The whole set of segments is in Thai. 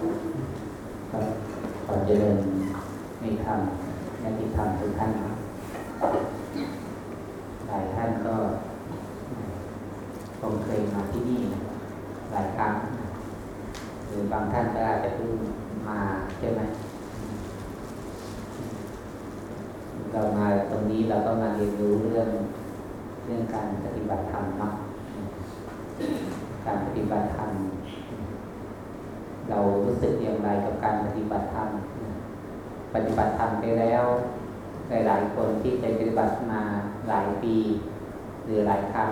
ครับขอเจริญในธรรมในติธรรมทุกท่านครับหลายท่านก็คงเคยมาที่นี่หลายครั้งหรือบางท่านก็อาจจะเพิ่งมาใช่ไหมเรามาตรงนี้เราก็มาเรียนรู้เรื่องเรื่องการปฏิบัติธรรมเนาะการปฏิบัติธรรม สึกอย่างไรกับการปฏิบัติธรรม ปฏิบัติธรรมไปแล้ว หลายๆคนที่เคยปฏิบัติมาหลายปี หรือหลายครั้ง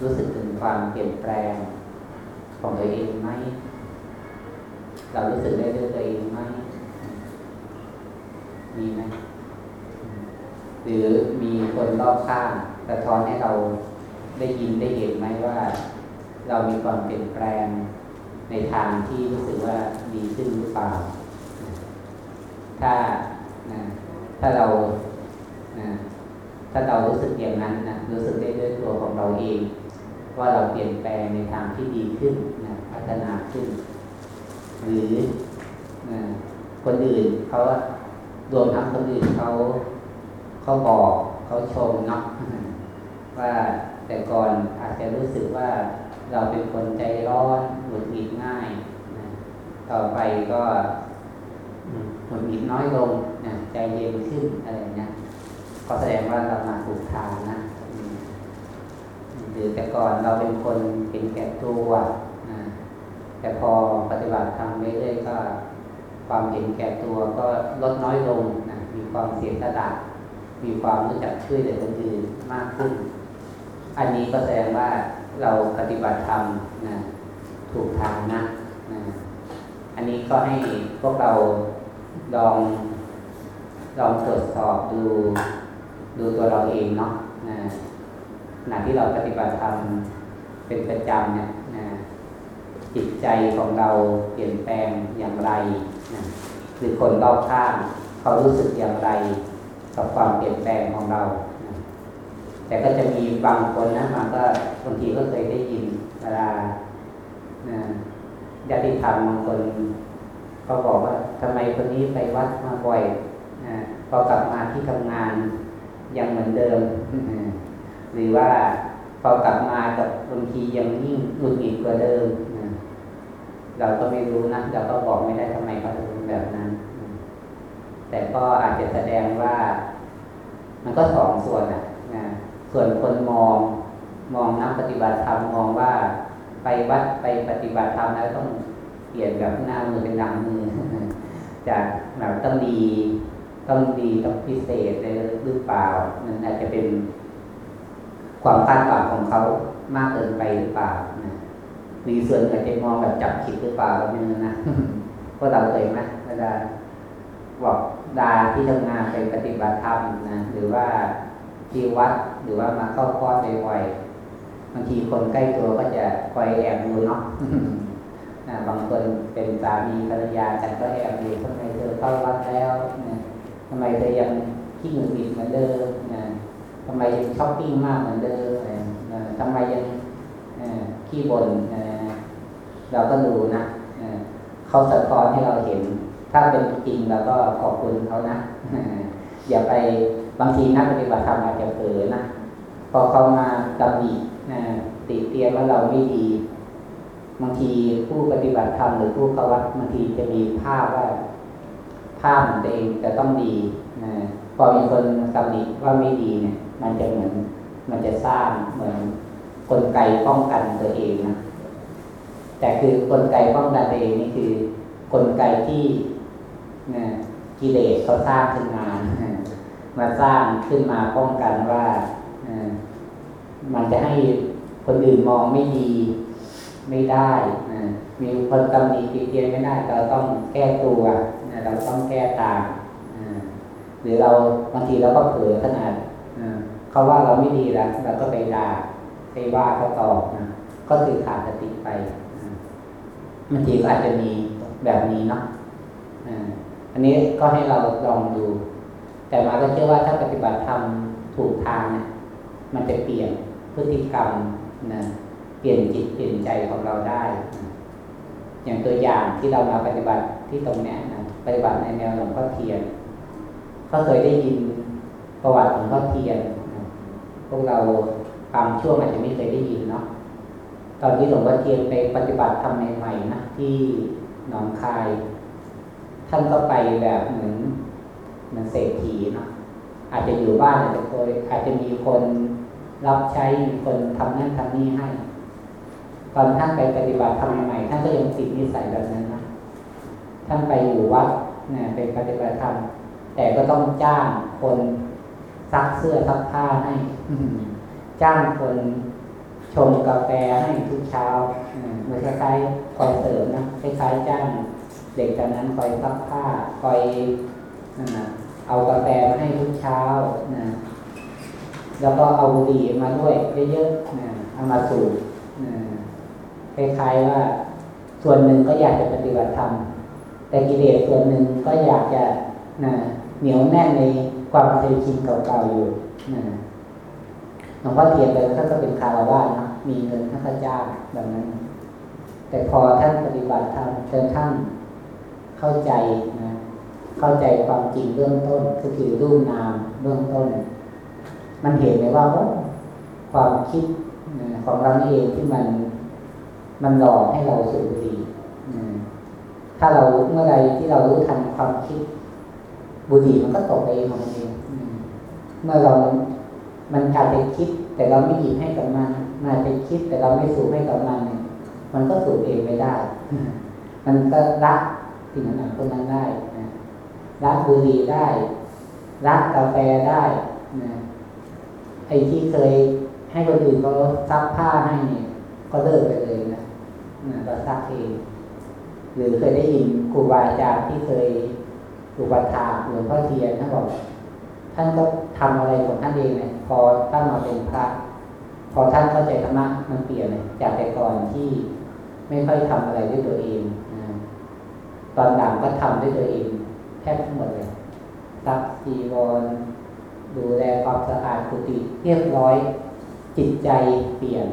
รู้สึกถึงความเปลี่ยนแปลงของตัวเองไหม เรารู้สึกได้ด้วยตัวเองไหม มีไหม หรือมีคนรอบข้างสะท้อนให้เราได้ยินได้เห็นไหมว่า เรามีความเปลี่ยนแปลง ในทางที่รู้สึกว่าดีขึ้นหรือเปล่า ถ้านะถ้าเรานะถ้าเรารู้สึกอย่างนั้นนะรู้สึกได้ด้วยตัวของเราเอง ว่าเราเปลี่ยนแปลงในทางที่ดีขึ้นนะพัฒนาขึ้น หรือนะคนอื่นเขารวมทั้งคนอื่นเขาเขาบอกเขาชมเนาะว่าแต่ก่อนอาจจะรู้สึกว่าเราเป็นคนใจร้อน หงุดหงิดง่ายนะต่อไปก็หงุดหงิดน้อยลงนะใจเย็นขึ้นอะไรเงี้ยก็แสดงว่าเรามาถูกทางนะหรือแต่ก่อนเราเป็นคนเป็นแก่ตัวนะแต่พอปฏิบัติทำเรื่อยๆก็ ความเห็นแก่ตัวก็ลดน้อยลงนะมีความเสียสละมีความรู้จักช่วยเหลือคนอื่นมากขึ้น อันนี้ก็แสดงว่าเราปฏิบัติธรรมนะ ถูกทางนะอันนี้ก็ให้พวกเราลองลองตรวจสอบดูดูตัวเราเองเนาะนะขณะที่เราปฏิบัติธรรมเป็นประจำเนี่ยนะจิตใจของเราเปลี่ยนแปลงอย่างไรนะหรือคนรอบข้างเขารู้สึกอย่างไร กับความเปลี่ยนแปลงของเรานะแต่ก็จะมีบางคนนะมันก็บางทีก็เคยได้ยินเวลา นะญาติธรรมบางคนก็บอกว่าทำไมคนนี้ไปวัดมาบ่อยนะพอกลับมาที่ทำงานยังเหมือนเดิม หรือว่าพอกลับมากับบางทียังยิ่งหงุดหงิดกว่าเดิมนะเราก็ไม่รู้นะเราก็บอกไม่ได้ทำไมเขาถึงเป็นแบบนั้น แต่ก็อาจจะแสดงว่า มันก็สองส่วนนะนะส่วนคนมองมองนักปฏิบัติธรรมมองว่า ไปวัดไปปฏิบัติธรรมแล้วต้องเปลี่ยนแบบหน้ามือเป็นหลังมือจากแบบต้องดีต้องดีต้องพิเศษเลยหรือเปล่ามันอาจจะเป็นความคาดหวังของเขามากเกินไปหรือเปล่านะหรือส่วนอาจจะมองแบบจับผิดหรือเปล่าก็ไม่รู้นะก็เราเคยไหมเวลาบอกดาที่ทำงานไปปฏิบัติธรรมนะหรือว่าที่วัดหรือว่ามาเข้าคอร์สบ่อยๆ บางทีคนใกล้ตัวก็จะคอยแอบดูเนาะบางคนเป็นสามีภรรยากันก็แอบดูทำไมเธอเข้าวัดแล้วนะทำไมเธอยังขี้หงุดหงิดเหมือนเดิมนะทำไมยังช้อปปิ้งมากเหมือนเดิมนะทำไมยังขี้บ่นนะเราก็ดูนะเขาสะท้อนให้เราเห็น ถ้าเป็นจริงเราก็ขอบคุณเขานะอย่าไปบางทีนักปฏิบัติธรรมอาจจะเผลอนะพอเขามาตำหนิ ติเตียนว่าเราไม่ดี บางทีผู้ปฏิบัติธรรมหรือผู้เข้าวัดบางทีจะมีภาพว่าภาพของตัวเองจะต้องดีนะพอมีคนตำหนิว่าไม่ดีเนี่ย มันจะเหมือน มันจะสร้างเหมือนกลไกป้องกันตัวเองนะแต่คือกลไกป้องกันตัวเองนี่คือกลไกที่นะกิเลสเขาสร้างขึ้นมามาสร้างขึ้นมาป้องกันว่า มันจะให้คนอื่นมองไม่ดีไม่ได้นะมีคนตำหนิตีเตียนไม่ได้ เราต้องแก้ตัวนะเราต้องแก้ตามหรือเราบางทีเราก็เผลอขนาดเขาว่าเราไม่ดีแล้วเราก็ไปด่าไปว่าเขาตอบนะก็คือขาดสติไปบางทีก็อาจจะมีแบบนี้เนาะอันนี้ก็ให้เราลองดู แต่มาก็เชื่อว่าถ้าปฏิบัติธรรมถูกทางเนี่ยมันจะเปลี่ยน พฤติกรรมนะเปลี่ยนจิตเปลี่ยนใจของเราได้ อย่างตัวอย่างที่เรามาปฏิบัติที่ตรงนี้นะปฏิบัติในแนวหลวงพ่อเทียนก็เคยได้ยินประวัติหลวงพ่อเทียนพวกเราความช่วงอาจจะไม่เคยได้ยินเนาะตอนที่หลวงพ่อเทียนไปปฏิบัติทำใหม่ๆนะที่หนองคาย ท่านก็ไปแบบเหมือนเหมือนเศรษฐีเนาะอาจจะอยู่บ้านอาจจะเคยอาจจะมีคน รับใช้คนทำนั่นทำนี่ให้ ตอนท่านไปปฏิบัติทำใหม่ท่านก็ยังติดนิสัยแบบนั้นนะท่านไปอยู่วัดนะไปปฏิบัติธรรมแต่ก็ต้องจ้างคนซักเสื้อซักผ้าให้ จ้างคนชงกาแฟให้ทุกเช้าเหมือนคล้ายๆคอยเสริมนะคล้ายๆจ้างเด็กจากนั้นคอยซักผ้าคอยเอากาแฟมาให้ทุกเช้านะ แล้วก็เอาบุหรี่มาด้วยเยอะๆเอามาสูบคล้ายๆว่าส่วนหนึ่งก็อยากจะปฏิบัติธรรม แต่กิเลสส่วนหนึ่งก็อยากจะนะเหนียวแน่นในความเคยชินเก่าๆอยู่นะหลวงพ่อเทียนไปท่านก็เป็นคารวะนะมีเงินท่านก็จ้างแบบนั้น แต่พอท่านปฏิบัติธรรมจนท่านเข้าใจนะเข้าใจความจริงเบื้องต้นก็คือรูปนามเบื้องต้น มันเห็นเลยว่าความคิดของเราเองที่มันมันหลอกให้เราสูบบุหรี่ถ้าเราเมื่อไรที่เรารู้ทันความคิด บุหรี่มันก็ตกไปเองของมันเองเมื่อเรา มันการไปคิด แต่เราไม่หยิบให้กับมันมันไปคิด แต่เราไม่สูบให้กับมันเนี่ยมันก็สูบเองไม่ได้ มันก็รักสิ่งนั้นคนนั้นได้นะรักบุหรี่ได้ รักกาแฟได้นะ ไอ้ที่เคยให้คนอื่นเขาซักผ้าให้เนี่ยก็เลิกไปเลยนะนะเราซักเองหรือเคยได้ยินครูบาอาจารย์ที่เคยอุปถาหลวงพ่อเทียนท่านบอกท่านก็ทำอะไรของท่านเองเนี่ยพอตั้งมาเป็นพระพอท่านเข้าใจธรรมะมันเปลี่ยนเลยจากแต่ก่อนที่ไม่ค่อยทำอะไรด้วยตัวเองตอนหลังก็ทำด้วยตัวเองแทบทั้งหมดเลยซักจีวร ดูแลความสะอาดกุฏิเรียบร้อย จิตใจเปลี่ยน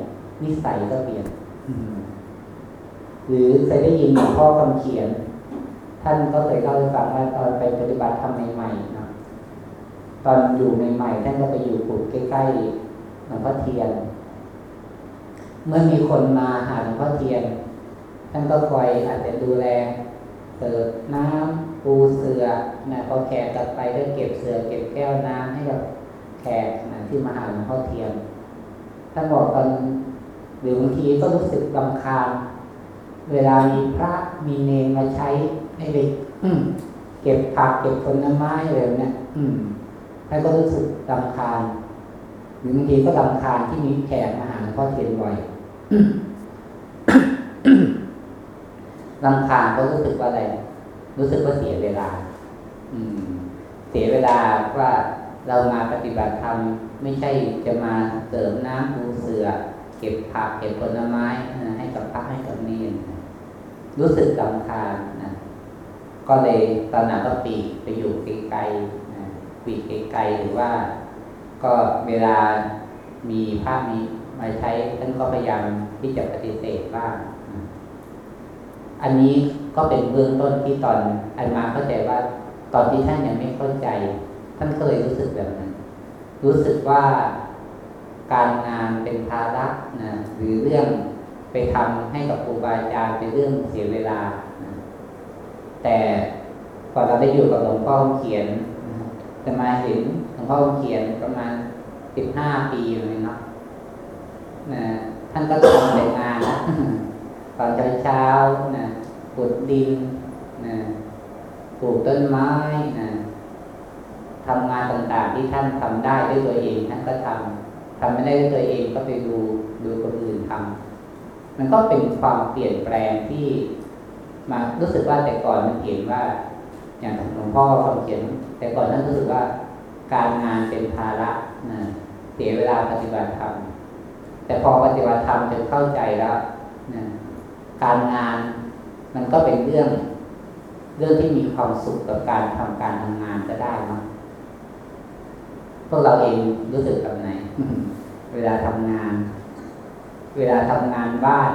นิสัยก็เปลี่ยน หรือเคยได้ยินหลวงพ่อคำเขียน ท่านก็เคยเล่าให้ฟังว่าตอนไปปฏิบัติธรรมใหม่ๆนะตอนอยู่ใหม่ๆท่านก็ไปอยู่ปลูกใกล้ๆหลวงพ่อเทียน เมื่อมีคนมาหาหลวงพ่อเทียน ท่านก็คอยอาจจะดูแลเสิร์ฟน้ำ ปูเสือนะพอแขกกลับไปก็เก็บเสือเก็บแก้วน้ำให้กับแขกนะที่มาหาหลวงพ่อเทียนท่านบอกตอนหรือบางทีก็รู้สึกลำคาญเวลามีพระมีเนรมาใช้ให้เด็กเก็บผักเก็บผลไม้อะไรแบบนี้ท่านก็รู้สึกลำคาญหรือบางทีก็ลำคาญที่มีแขกมาหาหลวงพ่อเทียนบ่อยลำคาญก็รู้สึกว่าอะไร รู้สึกว่าเสียเวลา อืม เสียเวลาว่าเรามาปฏิบัติธรรมไม่ใช่จะมาเสริมน้ำปูเสือ เก็บผักเก็บผลไม้ให้กับพระให้กับเนรรู้สึกลำคาญนะก็เลยตอนนั้นก็ปีกไปอยู่ไกลๆนะปีกไกลๆหรือว่า ก็เวลามีภาพนี้มาใช้ท่านก็พยายามที่จะปฏิเสธบ้าง อันนี้ก็เป็นเบื้องต้นที่ตอนอันมาเข้าใจว่าตอนที่ท่านยังไม่เข้าใจ ท่านก็เลยรู้สึกแบบนั้น รู้สึกว่าการงานเป็นภาระนะหรือเรื่องไปทำให้กับครูบาอาจารย์เป็นเรื่องเสียเวลา แต่พอเราได้อยู่กับหลวงพ่อเขียนจะมาเห็นหลวงพ่อเขียนประมาณสิบห้าปีเลยเนาะนะท่านก็ทำแต่งานนะ ตอนเช้าๆนะขุดดินนะปลูกต้นไม้นะทำงานต่างๆที่ท่านทำได้ด้วยตัวเองท่านก็ทำทำไม่ได้ด้วยตัวเองก็ไปดูดูคนอื่นทำมันก็เป็นความเปลี่ยนแปลงที่มารู้สึกว่าแต่ก่อนมันเห็นว่า อย่างหลวงพ่อเขาเขียน แต่ก่อนท่านรู้สึกว่าการงานเป็นภาระนะเสียเวลาปฏิบัติธรรมแต่พอปฏิบัติธรรมจนเข้าใจแล้วนะ การงาน มันก็เป็นเรื่อง เรื่องที่มีความสุขกับการทำการทำงานก็ได้เนาะพวกเราเองรู้สึกแบบไหน เวลาทำงาน เวลาทำงานบ้าน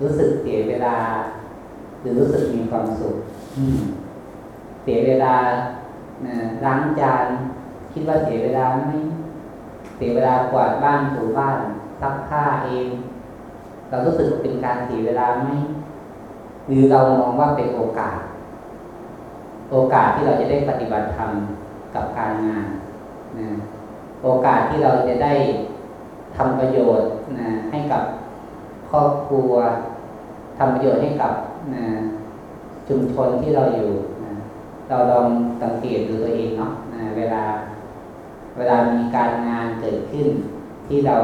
รู้สึกเสียเวลา หรือรู้สึกมีความสุขเสียเวลาล้างจานคิดว่าเสียเวลาไหมเสียเวลากวาดบ้านถูบ้านซักผ้าเอง เรารู้สึกเป็นการเสียเวลาไหมหรือเรามองว่าเป็นโอกาส โอกาสที่เราจะได้ปฏิบัติธรรมกับการงานนะโอกาสที่เราจะได้ทำประโยชน์นะให้กับครอบครัวทำประโยชน์ให้กับนะชุมชนที่เราอยู่นะเราลองสังเกตดูตัวเองเนาะนะเวลา เวลามีการงานเกิดขึ้นที่เรา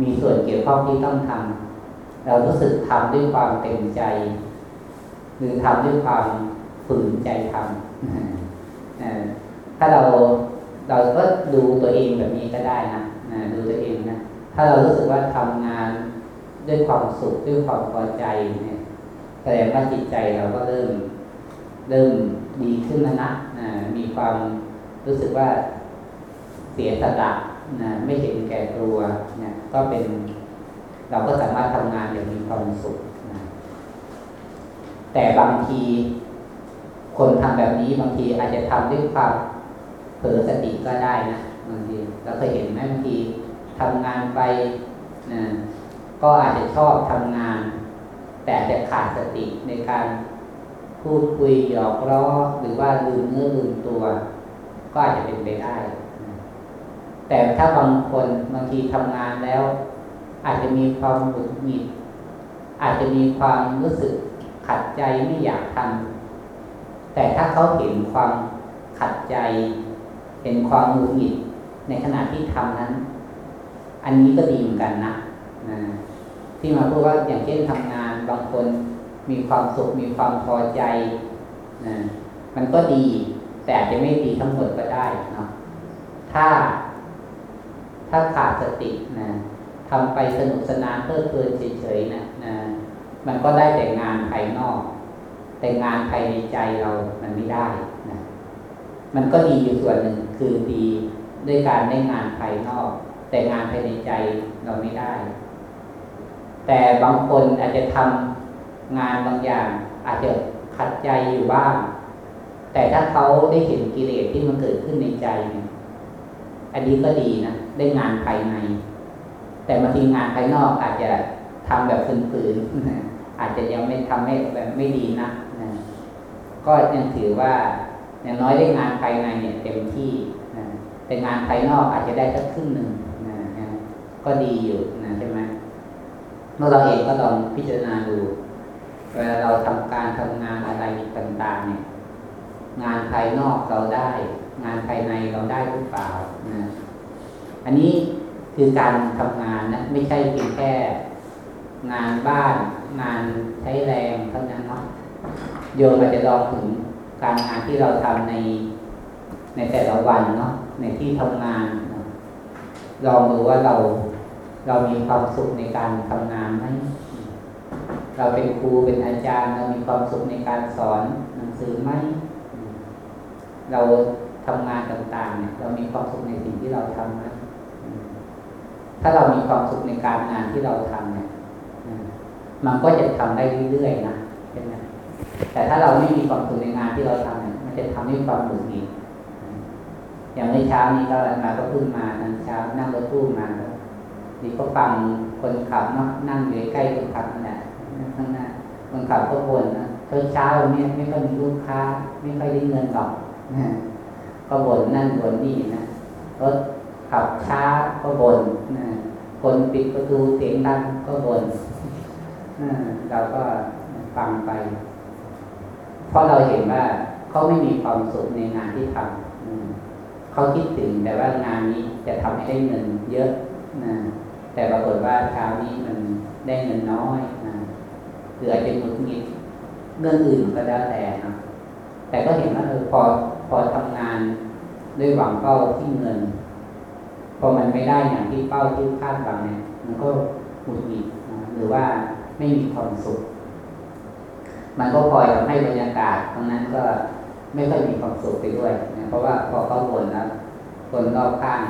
มีส่วนเกี่ยวข้องที่ต้องทำเรารู้สึกทำด้วยความเต็มใจ หรือทำด้วยความฝืนใจทำถ้าเราเราก็ดูตัวเองแบบนี้ก็ได้นะดูตัวเองนะถ้าเรารู้สึกว่าทำงานด้วยความสุขด้วยความพอใจเนี่ยแสดงว่าจิตใจเราก็เริ่มเริ่มดีขึ้นแล้วนะนะมีความรู้สึกว่าเสียสละนะไม่เห็นแก่ตัว ก็เป็นเราก็สามารถทำงานอย่างมีความสุขนะแต่บางที คนทำแบบนี้บางทีอาจจะทำด้วยความเผลอสติก็ได้นะบางทีเราเคยเห็นไหมบางทีทำงานไปนะก็อาจจะชอบทำงาน แต่จะขาดสติในการพูดคุยหยอกล้อหรือว่าลืมเนื้อลืมตัว ก็อาจจะเป็นไปได้ แต่ถ้าบางคนบางทีทำงานแล้ว อาจจะมีความหงุดหงิดอาจจะมีความรู้สึกขัดใจไม่อยากทำแต่ถ้าเขาเห็นความขัดใจ เห็นความหงุดหงิดในขณะที่ทำนั้น อันนี้ก็ดีเหมือนกันนะนะที่มาพูดว่าอย่างเช่นทำงานบางคนมีความสุขมีความพอใจนะมันก็ดี แต่อาจจะไม่ดีทั้งหมดก็ได้เนาะถ้า ถ้าขาดสตินะทำไปสนุกสนานเพื่อเพลินเฉยๆนะนะมันก็ได้แต่งานภายนอก แต่งานภายในใจเรามันไม่ได้นะมันก็ดีอยู่ส่วนหนึ่งคือดีด้วยการได้งานภายนอก แต่งานภายในใจเราไม่ได้ แต่บางคนอาจจะทำงานบางอย่าง อาจจะขัดใจอยู่บ้าง แต่ถ้าเขาได้เห็นกิเลสที่มันเกิดขึ้นในใจเนี่ยอันนี้ก็ดีนะ ได้งานภายใน แต่บางทีงานภายนอกอาจจะทำแบบฝืนๆอาจจะยังไม่ทำให้แบบไม่ดีนะนะก็ยังถือว่าอย่างน้อยได้งานภายในเนี่ยเต็มที่นะแต่งานภายนอกอาจจะได้สักครึ่งหนึ่งนะนะก็ดีอยู่นะใช่ไหมเมื่อเราเองก็ลองพิจารณาดูเวลาเราทำการทำงานอะไรต่างๆเนี่ย งานภายนอกเราได้ งานภายในเราได้หรือเปล่านะ อันนี้คือการทำงานนะไม่ใช่เพียงแค่ งานบ้าน งานใช้แรงเท่านั้นเนาะโยมอาจจะลองถึงการงานที่เราทำในในแต่ละวันเนาะในที่ทำงานลองดูว่าเราเรามีความสุขในการทำงานไหมเราเป็นครูเป็นอาจารย์ เรามีความสุขในการสอนหนังสือไหมเราทำงานต่างๆเนี่ยเรามีความสุขในสิ่งที่เราทำไหม ถ้าเรามีความสุขในการงานที่เราทำเนี่ยมันก็จะทำได้เรื่อยๆนะใช่ไหมแต่ถ้าเราไม่มีความสุขในงานที่เราทำเนี่ยมันจะทำให้ความหงุดหงิดอย่างในเช้านี้ก็มาก็พึ่งมาตอนเช้านั่งรถตู้มาดีก็ฟังคนขับเนาะนั่งอยู่ใกล้คนขับนั่นแหละข้างหน้าคนขับก็บ่นนะเช้าเช้าเนี่ยไม่ค่อยมีลูกค้า ไม่ค่อยได้เงินหรอกก็บ่นนั่นบ่นนี่นะรถ ขับช้าก็บ่นคนปิดประตูเสียงดังก็บ่นเราก็ฟังไป เพราะเราเห็นว่าเขาไม่มีความสุขในงานที่ทำเขาคิดถึงแต่ว่างานนี้จะทำให้ได้เงินเยอะนะแต่ปรากฏว่าเช้านี้มันได้เงินน้อยนะหรืออาจจะหงุดหงิดเรื่องอื่นก็แล้วแต่นะแต่ก็เห็นว่าเออพอพอทำงานด้วยหวังเป้าที่เงิน พอมันไม่ได้อย่างที่เป้าที่คาดหวังเนี่ยมันก็หงุดหงิดนะหรือว่าไม่มีความสุข มันก็คอยทำให้บรรยากาศตรงนั้นก็ไม่ค่อยมีความสุขไปด้วยนะเพราะว่าพอเขาบ่นแล้วคนรอบข้าง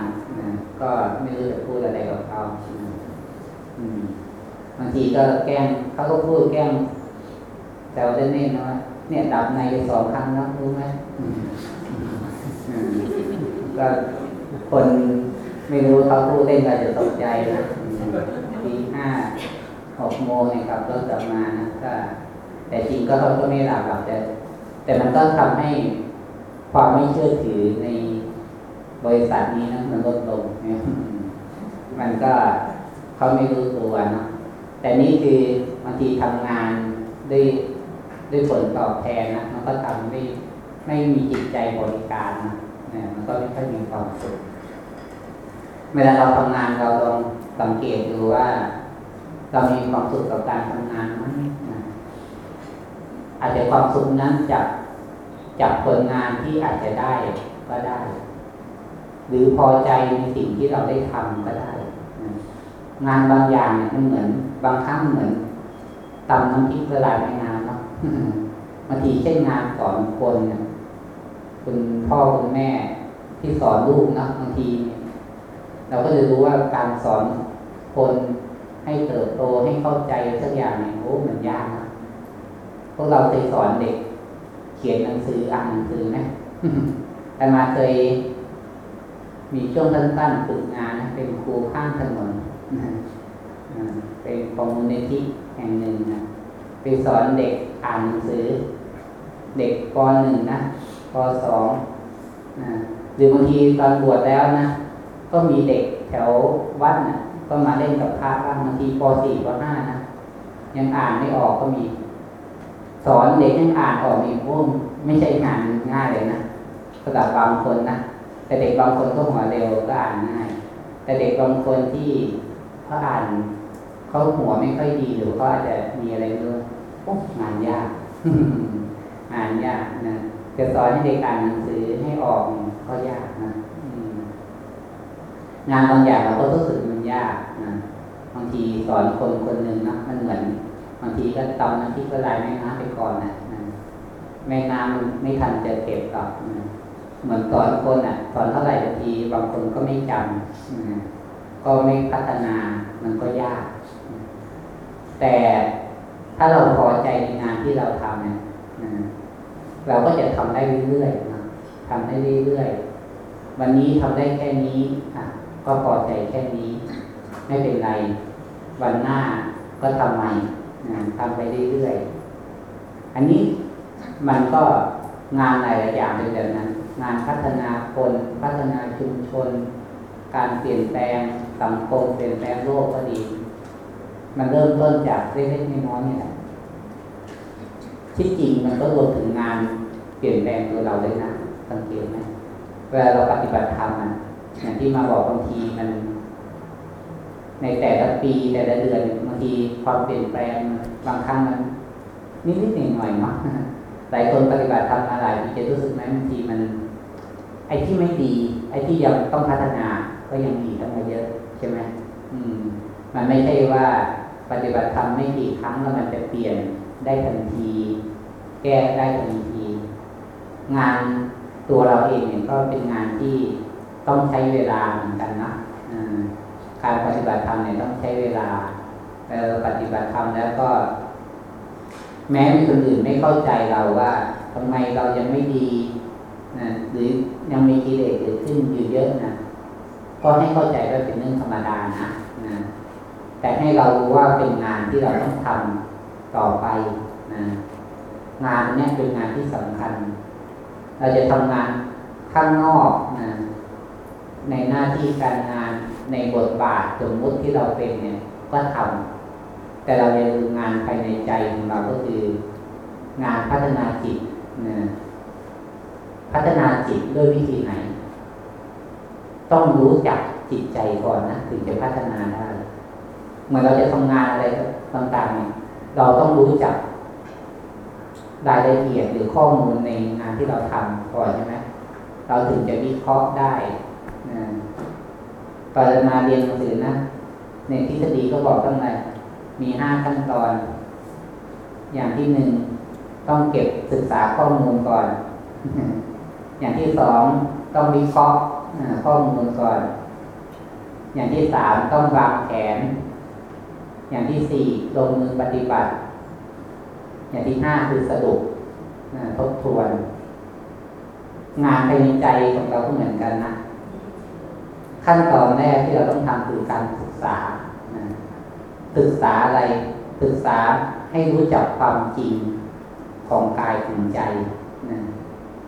นะก็ไม่รู้จะพูดอะไรกับเขาบางทีก็แกล้งเขาก็พูดแกล้งแต่ว่าเล่นนะเนี่ยดับในสองครั้งแล้วรู้ไหมก็คน ไม่รู้เขาพูดเล่นก็จะตกใจนะทีห้าหกโมงเนี่ยครับรถกลับมานะก็ แต่จริงก็เขาก็ไม่หลับหรอกแต่ แต่มันก็ทำให้ความไม่เชื่อถือในบริษัทนี้นะมันลดลงเนี่ยมันก็เขาไม่รู้ตัวนะแต่นี่คือบางทีทำงานด้วยด้วยผลตอบแทนนะมันก็ทำไม่ไม่มีจิตใจบริการนะเนี่ยมันก็ไม่ค่อยมีความสุข เวลาเราทำงานเราลองสังเกตดูว่า เรามีความสุขกับการทำงานไหมอาจจะความสุขนั้นจากจากผลงานที่อาจจะได้ก็ได้ หรือพอใจในสิ่งที่เราได้ทำก็ได้ งานบางอย่างเนี่ยมันเหมือน บางครั้งเหมือนตำน้ำพริกละลายในน้ำเนาะบางทีเช่นงานสอนคนเนี่ยคุณพ่อคุณแม่ที่สอนลูกนะบางทีเเราก็จะรู้ว่าการสอนคนให้เติบโตให้เข้าใจสักอย่างเนี่ยโอ้มันยากนะพวกเราเคยสอนเด็ก เขียนหนังสืออ่านหนังสือไหมแต่มาเคย มีช่วงสั้นๆฝึกงานนะเป็นครูข้างถนนเป็นคอมมูนิตี้แห่งหนึ่งนะไปสอนเด็กอ่านหนังสือ เด็กปหนึ่งนะปสองหรือบางทีตอนบวชแล้วนะ ก็มีเด็กแถววัดนะก็มาเล่นกับพระบ้างบางทีปสี่ปห้านะยังอ่านไม่ออกก็มี สอนเด็กยังอ่านออกอีกโอ้ไม่ใช่งานง่ายเลยนะสำหรับบางคนนะแต่เด็กบางคนก็หัวเร็วก็อ่านง่าย แต่เด็กบางคนที่เขาอ่านเขาหัวไม่ค่อยดีหรือเขาอาจจะมีอะไรด้วยโอ้งานยากงานยากนะจะสอนให้เด็กอ่านหนังสือให้ออกก็ยาก งานบางอย่างเราก็รู้สึกมันยากนะบางทีสอนคนคนหนึ่งนะมันเหมือน บางทีก็ตำน้ำพริกก็ลายแม่น้ำไปก่อนนะแม่น้ำไม่ทันจะเก็บหรอกนะเหมือนสอนคนอะสอนเท่าไหร่บางทีบางคนก็ไม่จำก็ไม่พัฒนามันก็ยาก แต่ถ้าเราพอใจในงานที่เราทำเนี่ยเราก็จะทำได้เรื่อยๆนะทำได้เรื่อยๆวันนี้ทำได้แค่นี้ ก็พอใจแค่นี้ ไม่เป็นไร วันหน้าก็ทำใหม่ทำไปเรื่อยๆ อันนี้มันก็งานหลายอย่างเป็นแบบนั้น งานพัฒนาคนพัฒนาชุมชน การเปลี่ยนแปลงสังคมเปลี่ยนแปลงโลกก็ดี มันเริ่มต้นจากเล็กๆน้อยๆนี่แหละที่จริงมันก็รวมถึงงานเปลี่ยนแปลงตัวเราเลยนะสังเกตไหมเวลาเราปฏิบัติธรรมนะ อย่างที่มาบอกบางทีมัน ในแต่ละปีแต่ละเดือนบางทีความเปลี่ยนแปลงบางครั้งมันนิดๆหน่อยๆเนาะหลายคนปฏิบัติธรรมาหลายปีจะรู้สึกไหมบางทีมัน ไอ้ที่ไม่ดี ไอ้ที่ยังต้องพัฒนา ก็ยังมีตั้งมาเยอะใช่ไหมอืม มันไม่ใช่ว่าปฏิบัติธรรมไม่กี่ครั้งแล้วมันจะเปลี่ยนได้ทันที แก้ได้ทันที งานตัวเราเองเนี่ยก็เป็นงานที่ ต้องใช้เวลาเหมือนกันนะการปฏิบัติธรรมเนี่ยต้องใช้เวลาเราปฏิบัติธรรมแล้วก็ แม้คนอื่นไม่เข้าใจเราว่าทำไมเรายังไม่ดีนะหรือยังมีกิเลสเกิดขึ้นอยู่เยอะนะก็ให้เข้าใจว่าเป็นเรื่องธรรมดานะนะ แต่ให้เรารู้ว่าเป็นงานที่เราต้องทำต่อไปนะงานนี้เป็นงานที่สำคัญ เราจะทำงานข้างนอกนะ ในหน้าที่การงานในบทบาทสมมุติที่เราเป็นเนี่ยก็ทำแต่เรายังลืมงานภายในใจของเราก็คืองานพัฒนาจิตนะพัฒนาจิตด้วยวิธีไหน ต้องรู้จักจิตใจก่อนนะถึงจะพัฒนาได้เหมือนเราจะทำงานอะไรต่างๆเนี่ยเราต้องรู้จักรายละเอียดหรือข้อมูลในงานที่เราทำก่อนใช่ไหมเราถึงจะวิเคราะห์ได้ นะตอนมาเรียนหนังสือนะในทฤษฎีก็บอกตั้งแต่มีห้าขั้นตอน อย่างที่หนึ่งต้องเก็บศึกษาข้อมูลก่อน อย่างที่สองต้องวิเคราะห์ข้อมูลก่อน อย่างที่สามต้องวางแผน อย่างที่สี่ลงมือปฏิบัติ อย่างที่ห้าคือสรุปทบทวน งานภายในใจของเราก็เหมือนกันนะ ขั้นตอนแรกที่เราต้องทำคือการศึกษา ศึกษาอะไร ศึกษาให้รู้จักความจริงของกายของใจนะ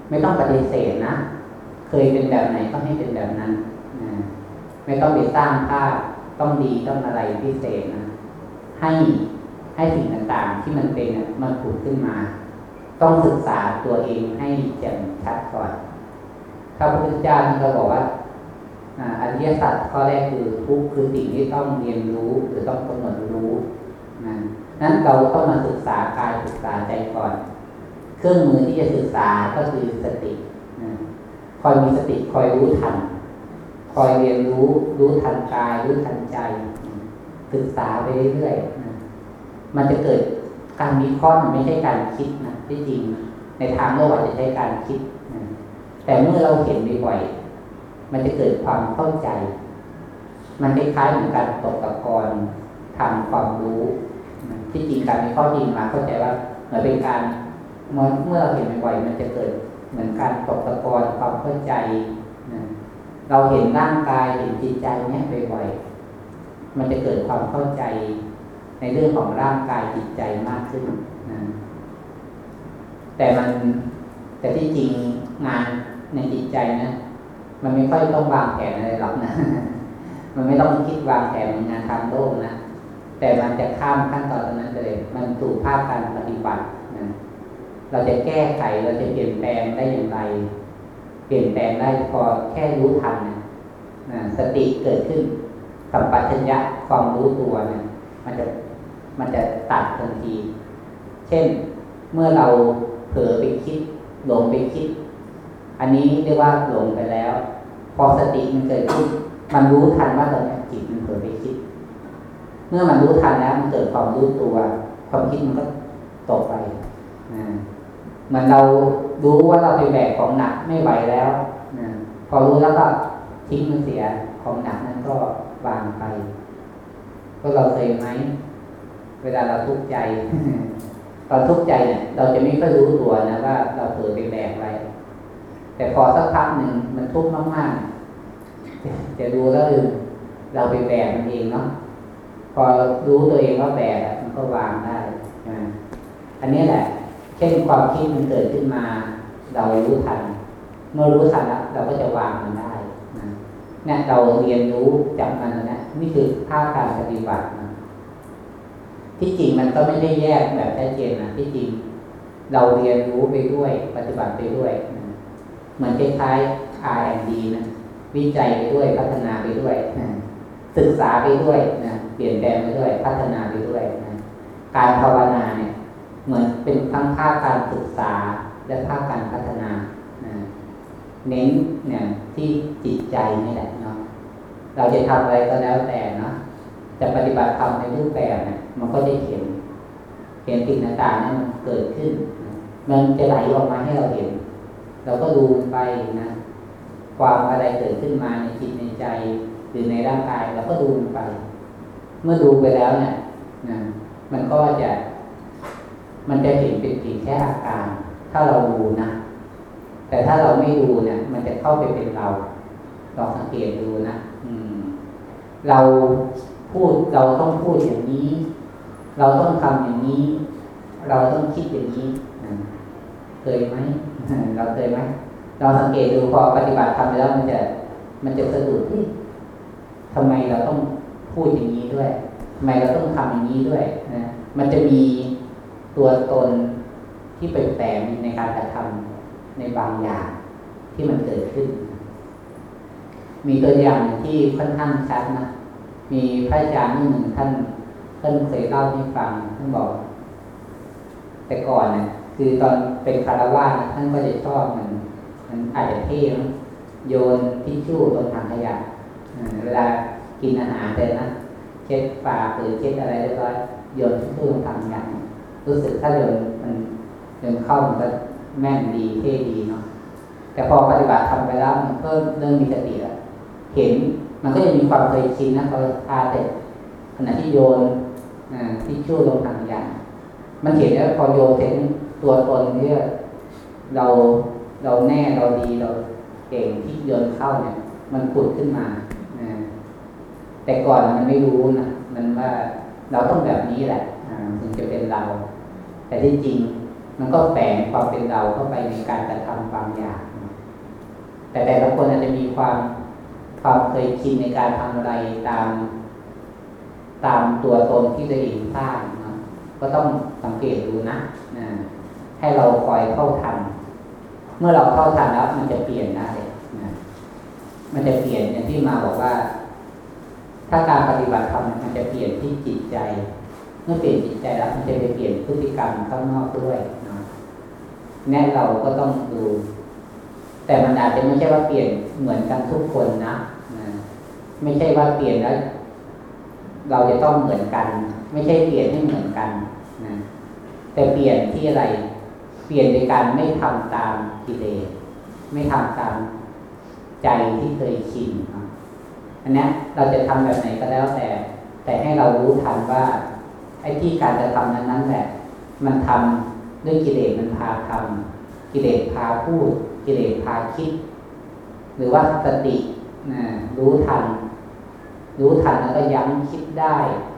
ไม่ต้องปฏิเสธนะ เคยเป็นแบบไหนก็ให้เป็นแบบนั้นนะไม่ต้องไปสร้างภาพต้องดีต้องอะไรพิเศษนะ ให้ให้สิ่งต่างๆที่มันเป็นมันผุดขึ้นมา ต้องศึกษาตัวเองให้แจ่มชัดก่อนพระพุทธเจ้าท่านก็บอกว่า อริยสัจข้อแรกคือทุกคือสิ่งที่ต้องเรียนรู้หรือต้องกำหนดรู้นะนั้นเราต้องมาศึกษากายศึกษาใจก่อน เครื่องมือที่จะศึกษาก็คือสตินะคอยมีสติคอยรู้ทัน คอยเรียนรู้รู้ทันกายรู้ทันใจ ศึกษาไปเรื่อยๆนะมันจะเกิดการมีข้อมันไม่ใช่การคิดนะที่จริง ในทางโลกอาจจะใช้การคิดนะแต่เมื่อเราเห็นบ่อยๆ มันจะเกิดความเข้าใจ มันคล้ายๆเหมือนการตกตะกอนทำความรู้ ที่จริงการมีข้อจริงมาเข้าใจว่าเหมือนเป็นการเมื่อเราเห็นบ่อยๆมันจะเกิดเหมือนการตกตะกอนความเข้าใจเราเห็นร่างกายเห็นจิตใจเนี้ยบ่อยๆมันจะเกิดความเข้าใจในเรื่องของร่างกายจิตใจมากขึ้นนะแต่มันแต่ที่จริงงานในจิตใจนะ มันไม่ค่อยต้องวางแผนอะไรหรอกนะ มันไม่ต้องคิดวางแผนงานทางโลกนะ แต่มันจะข้ามขั้นตอนตรงนั้นเลย มันสู่ภาคการปฏิบัตินะ เราจะแก้ไข เราจะเปลี่ยนแปลงได้อย่างไร เปลี่ยนแปลงได้พอแค่รู้ทันนะนะสติเกิดขึ้นสัมปชัญญะความรู้ตัวเนะมันจะมันจะตัดทันที เช่น เมื่อเราเผลอไปคิดหลงไปคิด อันนี้เรียกว่าหลงไปแล้ว พอสติมันเกิดขึ้นมันรู้ทันว่าตอนนี้จิตมันเผลอไปคิด เมื่อมันรู้ทันแล้วมันเกิดความรู้ตัว ความคิดมันก็ตกไปนะเหมือนเรารู้ว่าเราไปแบกของหนักไม่ไหวแล้วนะพอรู้แล้วก็ทิ้งมันเสียของหนักนั้นก็วางไปก็เราเคยไหมเวลาเราทุกข์ใจตอนทุกข์ใจเนี่ย เราจะไม่ค่อยรู้ตัวนะว่าเราเผลอไปแบกอะไร แต่พอสักพักหนึ่งมันทุกข์มากๆจะดูแล้วลืมเราไปแบกมันเองเนาะพอรู้ตัวเองว่าแบกมันก็วางได้อันนี้แหละ เช่นความคิดมันเกิดขึ้นมา เรารู้ทัน เมื่อรู้ทันแล้วเราก็จะวางมันได้นะเนี่ยเราเรียนรู้จากมันนะนี่คือภาคการปฏิบัตินะที่จริงมันก็ไม่ได้แยกแบบชัดเจนนะที่จริงเราเรียนรู้ไปด้วยปฏิบัติไปด้วยนะ เหมือนคล้ายๆ R&D นะวิจัยไปด้วยพัฒนาไปด้วยนะศึกษาไปด้วยนะเปลี่ยนแปลงไปด้วยพัฒนาไปด้วยนะการภาวนาเนี่ยเหมือนเป็นทั้งภาคการศึกษาและภาคการพัฒนานะเน้นเนี่ยที่จิตใจนี่แหละเนาะเราจะทำอะไรก็แล้วแต่เนาะจะปฏิบัติธรรมในรูปแบบเนี่ยมันก็จะเห็นเห็นสิ่งต่างๆนั้นมันเกิดขึ้น มันจะไหลออกมาให้เราเห็น เราก็ดูไปนะ ความอะไรเกิดขึ้นมาในจิตในใจ หรือในร่างกายเราก็ดูไป เมื่อดูไปแล้วเนี่ยนะมันก็จะ มันจะเห็นเป็นเพียงแค่อาการ ถ้าเราดูนะแต่ถ้าเราไม่ดูเนี่ย มันจะเข้าไปเป็นเราลองสังเกตดูนะอืม เราพูดเราต้องพูดอย่างนี้ เราต้องทำอย่างนี้ เราต้องคิดอย่างนี้เคยไหม เราเคยไหมเราสังเกตดูพอปฏิบัติทำไปแล้วมันจะ มันจะสะดุดที่ทำไมเราต้องพูดอย่างนี้ด้วยทำไมเราต้องทำอย่างนี้ด้วยนะมันจะมีตัวตนที่เป็นแฝงในการกระทำในบางอย่างที่มันเกิดขึ้น มีตัวอย่างที่ค่อนข้างชัดนะมีพระอาจารย์หนึ่งท่านท่านเคยเล่าให้ฟังท่านบอก แต่ก่อนนะ คือตอนเป็นคารวะนะท่านก็จะชอบมันมันอาจจะเท่โยนทิชชู่ตรงถังขยะเวลากินอาหารเสร็จนะเช็ดปากหรือเช็ดอะไรเรียบร้อยโยนทิชชู่ตรงถังขยะรู้สึกถ้าโยนมันโยนเข้ามันก็แม่นดีเท่ดีเนาะแต่พอปฏิบัติทำไปแล้วมันเพิ่มเริ่มมีสติแล้วเห็นมันก็จะมีความเคยชินนะพอทาเสร็จขณะที่โยนที่ชู่ลงทางอย่าง มันเห็นแล้วพอโยนเห็น ตัวตนที่เราเราแน่เราดีเราเก่งที่โยนเข้าเนี่ย มันผุดขึ้นมาแต่ก่อนมันไม่รู้นะมันว่าเราต้องแบบนี้แหละถึงจะเป็นเรา แต่ที่จริงมันก็แฝงความเป็นเราเข้าไปในการกระทำบางอย่าง แต่แต่ละคนอาจจะมีความความเคยชินในการทำอะไรตาม ตามตัวตนที่ตัวเองสร้างนะก็ต้องสังเกตดูนะ ให้เราคอยเข้าทัน เมื่อเราเข้าทันแล้ว มันจะเปลี่ยนได้นะมันจะเปลี่ยนอย่างที่มาบอกว่า ถ้าการปฏิบัติธรรมมันจะเปลี่ยนที่จิตใจ เมื่อเปลี่ยนจิตใจแล้วมันจะไปเปลี่ยนพฤติกรรมข้างนอกด้วยนะแน่เราก็ต้องดู แต่มันอาจจะไม่ใช่ว่าเปลี่ยนเหมือนกันทุกคนนะนะไม่ใช่ว่าเปลี่ยนแล้วเราจะต้องเหมือนกัน ไม่ใช่เปลี่ยนให้เหมือนกันนะแต่เปลี่ยนที่อะไร เปลี่ยนในการไม่ทำตามกิเลสไม่ทำตามใจที่เคยชินอันนี้เราจะทำแบบไหนก็แล้วแต่ แต่ให้เรารู้ทันว่าไอ้ที่การจะทำนั้นนั้นแหละ มันทำด้วยกิเลสมันพาทำกิเลสพาพูด กิเลสพาคิด หรือว่าสตินะรู้ทัน รู้ทันแล้วก็ยั้งคิดได้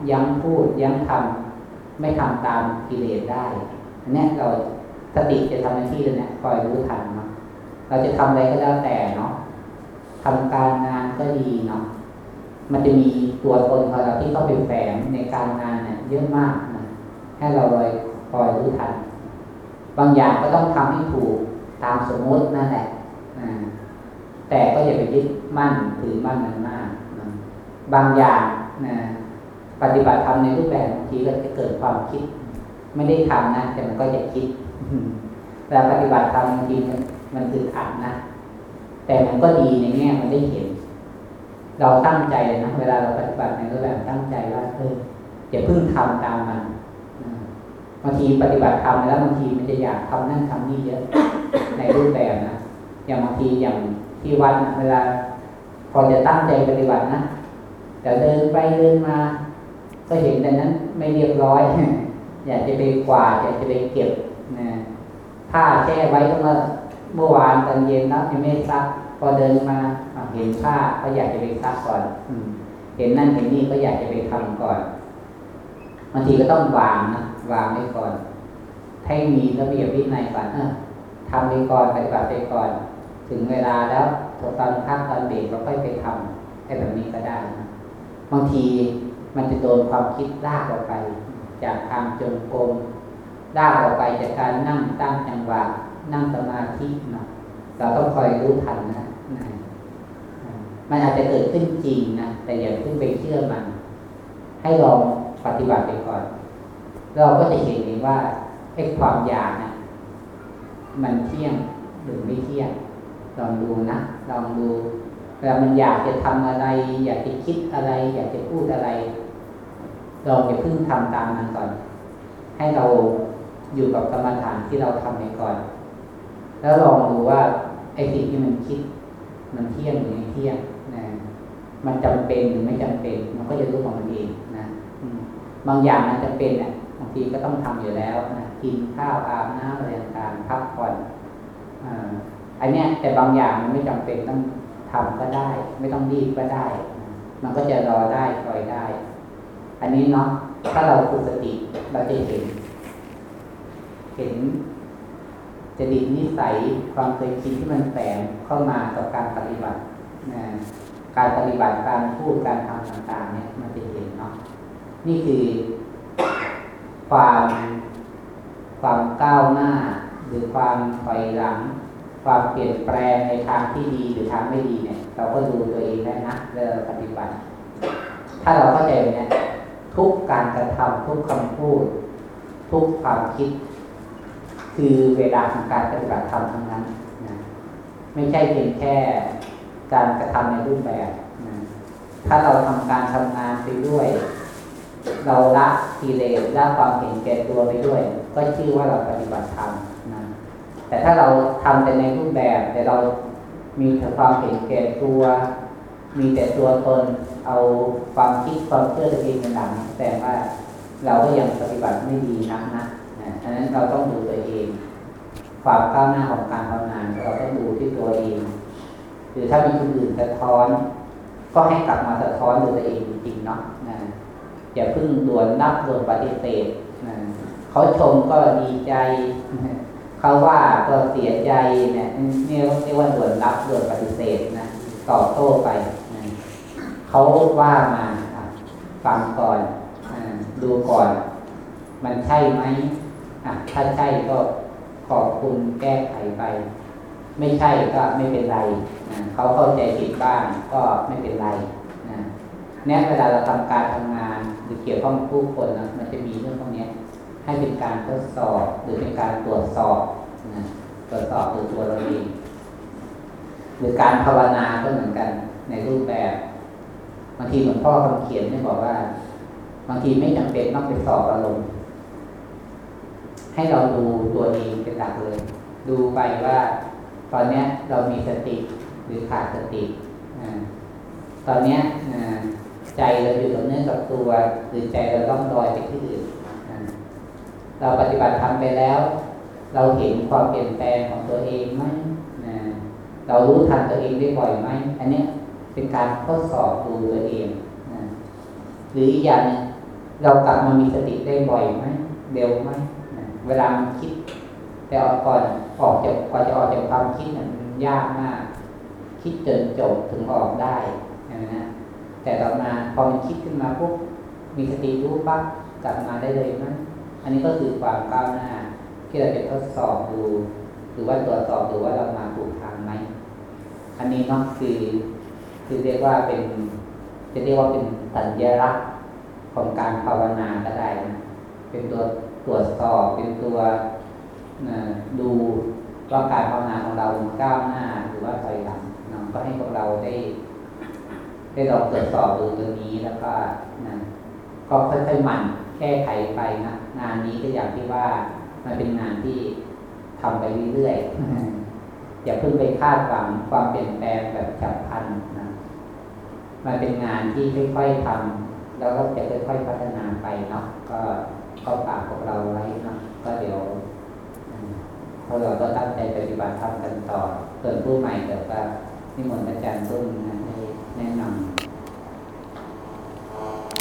ยั้งพูด ยั้งทำไม่ทำตามกิเลสได้อันนี้เรา สติจะทำหน้าที่เลยนะคอยรู้ทันเนาะเราจะทำอะไรก็แล้วแต่เนาะทำการงานก็ดีเนาะมันจะมีตัวตนของเราที่เข้าไปแฝงในการงานเนี่ยเยอะมากนะให้เราเลยคอยรู้ทัน บางอย่างก็ต้องทำให้ถูกตามสมมตินั่นแหละแต่ก็อย่าไปยึดมั่นถือมั่นมันมากนะบางอย่างนะปฏิบัติทำในรูปแบบบางทีก็จะเกิดความคิด ไม่ได้ทำนะแต่มันก็จะคิด แต่ปฏิบัติทำบางทีมันคืออัดนะแต่มันก็ดีในแง่มันได้เห็น เราตั้งใจนะเวลาเราปฏิบัติในรูปแบบตั้งใจว่าเอออย่าเพิ่งทำตามมันบางทีปฏิบัติทำแล้วบางทีมันจะอยากทำนั่นทำนี่เยอะในรูปแบบนะอย่างบางทีอย่างที่วันเวลาพอจะตั้งใจปฏิบัตินะแต่เดินไปเดินมา ก็เห็นแต่นั้นไม่เรียบร้อย อยากจะไปกวาดอยากจะไปเก็บ ผ้าแช่ไว้ก็เมื่อเมื่อวานตอนเย็นแล้วยังไม่ซักพอเดินมาเห็นผ้าก็อยากจะไปซักก่อนเห็นนั่นเห็นนี่ก็อยากจะไปทำก่อนบางทีก็ต้องวางนะวางไว้ก่อนให้มีระเบียบวินัยก่อนเออทำไปก่อนปฏิบัติไปก่อน ถึงเวลาแล้วตอนพักตอนเบรกเราค่อยไปทำให้แบบนี้ก็ได้นะบางทีมันจะโดนความคิดลากออกไป จากทางจงกรม ลากออกไปจากการนั่งตั้งจังหวะนั่งสมาธินะเราต้องคอยรู้ทันนะมันอาจจะเกิดขึ้นจริงนะแต่อย่าเพิ่งไปเชื่อมัน ให้ลองปฏิบัติไปก่อน เราก็จะเห็นเองว่าไอ้ความอยากนะมันเที่ยงหรือไม่เที่ยงลองดูนะลองดูเวลามันอยากจะทำอะไร อยากจะคิดอะไร อยากจะพูดอะไรเราอย่าเพิ่งทำตามมันก่อน ให้เรา อยู่กับกรรมฐานที่เราทำไปก่อน แล้วลองดูว่าไอ้สิ่งที่มันคิด มันเที่ยงหรือไม่เที่ยงนะมันจำเป็นหรือไม่จำเป็น มันก็จะรู้ของมันเองนะบางอย่างมันจะเป็นเนี่ยบางทีก็ต้องทำอยู่แล้วนะกินข้าวอาบน้ำอะไรต่างๆพักผ่อนอันเนี้ยแต่บางอย่างมันไม่จำเป็นต้องทำก็ได้ ไม่ต้องรีบก็ได้ มันก็จะรอได้คอยได้ อันนี้เนาะถ้าเราฝึกสติเราจะเห็น เห็นจดิตนิสัยความเคยชินที่มันแฝงเข้ามากับการปฏิบัตินะการปฏิบัติการพูดการทำต่างๆเนี่ยมันจะเห็นเนาะนี่คือความความก้าวหน้า หรือความถอยหลัง ความเปลี่ยนแปลงในทางที่ดีหรือทางไม่ดีเนี่ย เราก็ดูตัวเองได้นะเรื่องปฏิบัติ ถ้าเราเข้าใจเนี่ยทุกการกระทำทุกคำพูด ทุกความคิด คือเวลาของการปฏิบัติธรรมทั้งนั้นนะไม่ใช่เพียงแค่การกระทำในรูปแบบนะถ้าเราทำการทำงานไปด้วย เราละกิเลสละความเห็นแก่ตัวไปด้วย ก็ชื่อว่าเราปฏิบัติธรรมนะแต่ถ้าเราทำแต่ในรูปแบบ แต่เรามีแต่ความเห็นแก่ตัว มีแต่ตัวตนเอาความคิดความเชื่อตัวเองเป็นหลังแต่ว่าเราก็ยังปฏิบัติไม่ดีนักนะอันนั้นเราต้องดูตัวเอง ความก้าวหน้าของการทำงานเราต้องดูที่ตัวเอง หรือถ้ามีคนอื่นสะท้อน ก็ให้กลับมาสะท้อนดูตัวเองจริงๆเนาะนะอย่าเพิ่งด่วนรับด่วนปฏิเสธนะเขาชมก็ดีใจเขาว่าก็เสียใจเนี่ยนี่เรียกว่าด่วนรับด่วนปฏิเสธนะตอบโต้ไปนะเขาว่ามาฟังก่อนอดูก่อน มันใช่ไหมถ้าใช่ก็ ขอบคุณแก้ไขไป ไม่ใช่ก็ไม่เป็นไรเขาเข้าใจผิดบ้างก็ไม่เป็นไรเนี่ยเวลาเราทำการทำงานหรือเกี่ยวข้องผู้คนนะมันจะมีเรื่องพวกนี้ให้เป็นการทดสอบหรือเป็นการตรวจสอบนะตรวจสอบตัวตัวเราเองหรือการภาวนาก็เหมือนกันในรูปแบบบางทีหลวงพ่อคำเขียนเนี่ยบอกว่า บางทีไม่จำเป็นต้องไปสอบอารมณ์ ให้เราดูตัวเองเป็นหลักเลย ดูไปว่า ตอนนี้เรามีสติหรือขาดสติตอนนี้ใจเราอยู่กับเนื้อกับตัว หรือใจเราต้องลอยไปที่อื่นเราปฏิบัติทำไปแล้ว เราเห็นความเปลี่ยนแปลงของตัวเองไหมเรารู้ทันตัวเองได้บ่อยไหมอันนี้เป็นการทดสอบดูตัวเองหรืออีกอย่างนึงเรากลับมามีสติได้บ่อยไหมเร็วไหม เวลามันคิด แต่ออกก่อนออกจากก่อจะออกจากความคิดมันยากมาก คิดจนจบถึงออกได้นะแต่ต่อมาพอมันคิดขึ้นมาปุ๊บมีสติรู้ปั๊บกลับมาได้เลยมั้ยอันนี้ก็คือความก้าวหน้า ที่เราจะทดสอบดู หรือว่าตรวจสอบดูว่าเรามาถูกทางไหมอันนี้นาะคือคือเรียกว่าเป็นจะเรียกว่าเป็นสัญลักษณ์ของการภาวนาก็ได้นะเป็นตัว ตรวจสอบเป็นตัวดูว่าการภาวนาของเราก้าวหน้าหรือว่าถอยหลังนะก็ให้พวกเราได้ ได้ลองตรวจสอบดูตรงนี้แล้วก็นะก็ค่อยๆหมั่นแก้ไขไปนะงานนี้ก็อย่างที่ว่ามันเป็นงานที่ทำไปเรื่อยๆอย่าเพิ่งไปคาดหวังความเปลี่ยนแปลงแบบฉับพลันนะมันเป็นงานที่ค่อยๆทำแล้วก็จะค่อยๆพัฒนาไปเนาะก็ ก็ฝากพวกเราไว้นะก็เดี๋ยวพวกเราก็ตั้งใจปฏิบัติธรรมกันต่อส่วนผู้ใหม่เดี๋ยวก็นิมนต์อาจารย์ตุ้มนะให้แนะนำ